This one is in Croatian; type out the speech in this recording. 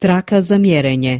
Traka za mjerenje.